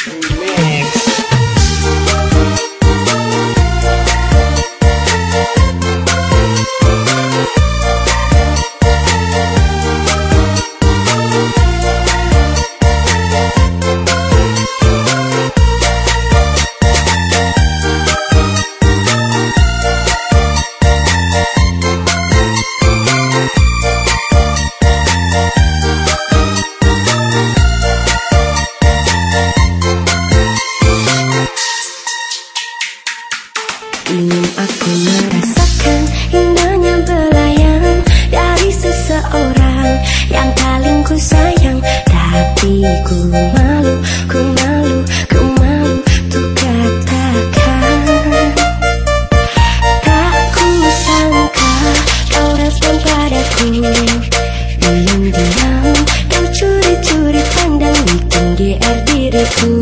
Thank you. Ku malu, ku malu, ku malu Tuh katakan Tak ku sangka Kau respon padaku Diam-diam Kau curi-curi pandang Bikin GR diriku